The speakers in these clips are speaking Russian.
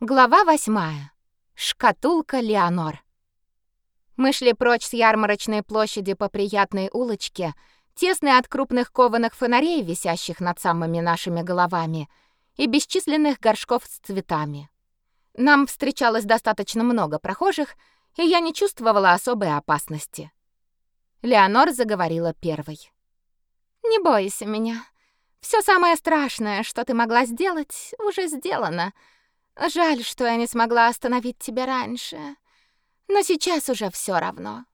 Глава восьмая. Шкатулка Леонор. Мы шли прочь с ярмарочной площади по приятной улочке, тесной от крупных кованых фонарей, висящих над самыми нашими головами, и бесчисленных горшков с цветами. Нам встречалось достаточно много прохожих, и я не чувствовала особой опасности. Леонор заговорила первой. «Не бойся меня. Все самое страшное, что ты могла сделать, уже сделано». Жаль, что я не смогла остановить тебя раньше. Но сейчас уже все равно.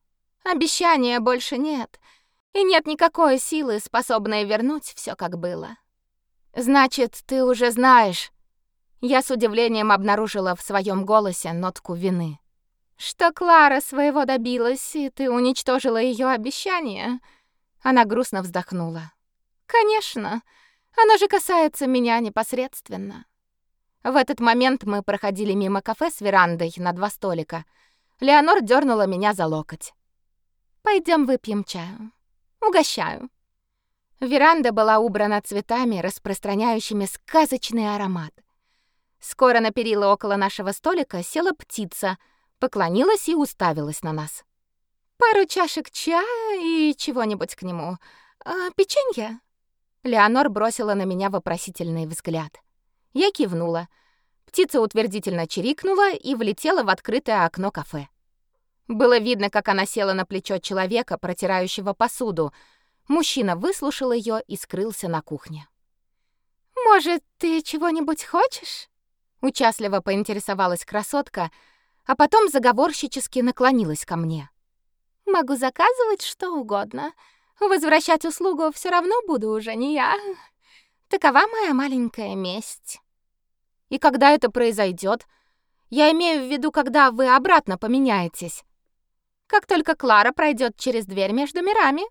Обещания больше нет, и нет никакой силы, способной вернуть все как было. Значит, ты уже знаешь. Я с удивлением обнаружила в своем голосе нотку вины. Что Клара своего добилась, и ты уничтожила ее обещание? Она грустно вздохнула. Конечно, оно же касается меня непосредственно. В этот момент мы проходили мимо кафе с верандой на два столика. Леонор дернула меня за локоть. Пойдем выпьем чаю. Угощаю. Веранда была убрана цветами, распространяющими сказочный аромат. Скоро на перила около нашего столика села птица, поклонилась и уставилась на нас. Пару чашек чая и чего-нибудь к нему. А, печенье? Леонор бросила на меня вопросительный взгляд. Я кивнула. Птица утвердительно чирикнула и влетела в открытое окно кафе. Было видно, как она села на плечо человека, протирающего посуду. Мужчина выслушал ее и скрылся на кухне. «Может, ты чего-нибудь хочешь?» Участливо поинтересовалась красотка, а потом заговорщически наклонилась ко мне. «Могу заказывать что угодно. Возвращать услугу все равно буду уже не я. Такова моя маленькая месть». И когда это произойдет? Я имею в виду, когда вы обратно поменяетесь. Как только Клара пройдет через дверь между мирами.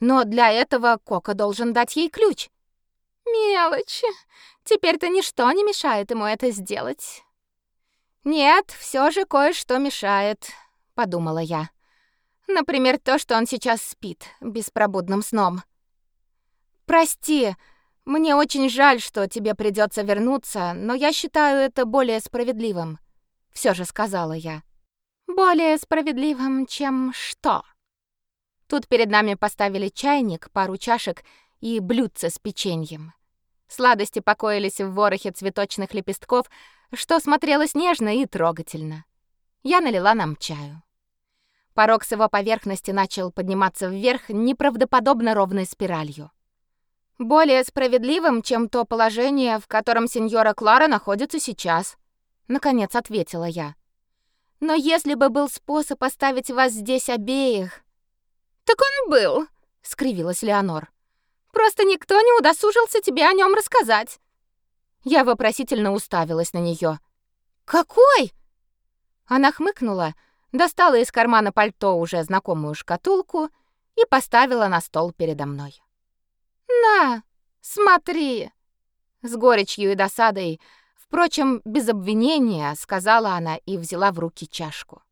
Но для этого Кока должен дать ей ключ. Мелочи. Теперь-то ничто не мешает ему это сделать. Нет, все же кое-что мешает, подумала я. Например, то, что он сейчас спит беспробудным сном. Прости, мне очень жаль, что тебе придется вернуться, но я считаю это более справедливым, все же сказала я. Более справедливым, чем что? Тут перед нами поставили чайник, пару чашек и блюдце с печеньем. Сладости покоились в ворохе цветочных лепестков, что смотрелось нежно и трогательно. Я налила нам чаю. Порог с его поверхности начал подниматься вверх неправдоподобно ровной спиралью. Более справедливым, чем то положение, в котором сеньора Клара находится сейчас, наконец ответила я. Но если бы был способ оставить вас здесь обеих, так он был, скривилась Леонор. Просто никто не удосужился тебе о нем рассказать. Я вопросительно уставилась на нее. Какой? Она хмыкнула, достала из кармана пальто уже знакомую шкатулку и поставила на стол передо мной. «На, смотри!» С горечью и досадой, впрочем, без обвинения, сказала она и взяла в руки чашку.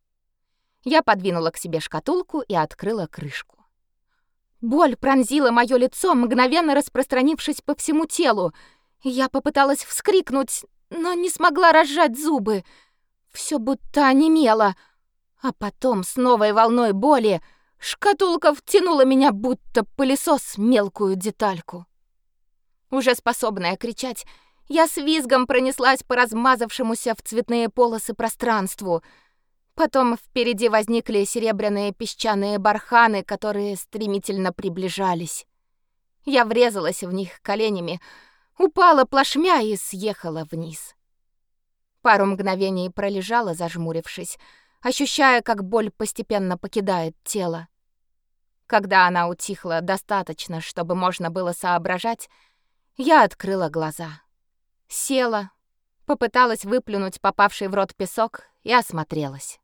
Я подвинула к себе шкатулку и открыла крышку. Боль пронзила моё лицо, мгновенно распространившись по всему телу. Я попыталась вскрикнуть, но не смогла разжать зубы. Всё будто онемело. А потом с новой волной боли Шкатулка втянула меня, будто пылесос, мелкую детальку. Уже способная кричать, я с визгом пронеслась по размазавшемуся в цветные полосы пространству. Потом впереди возникли серебряные песчаные барханы, которые стремительно приближались. Я врезалась в них коленями, упала плашмя и съехала вниз. Пару мгновений пролежала, зажмурившись, ощущая, как боль постепенно покидает тело. Когда она утихла достаточно, чтобы можно было соображать, я открыла глаза. Села, попыталась выплюнуть попавший в рот песок и осмотрелась.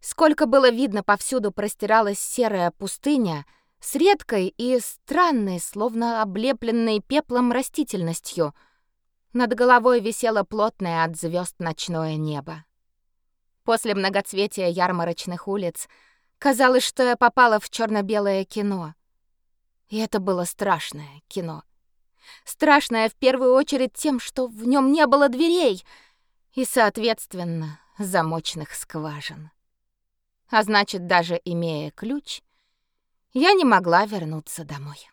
Сколько было видно, повсюду простиралась серая пустыня с редкой и странной, словно облепленной пеплом растительностью. Над головой висело плотное от звезд ночное небо. После многоцветия ярмарочных улиц казалось, что я попала в черно белое кино. И это было страшное кино. Страшное в первую очередь тем, что в нем не было дверей и, соответственно, замочных скважин. А значит, даже имея ключ, я не могла вернуться домой.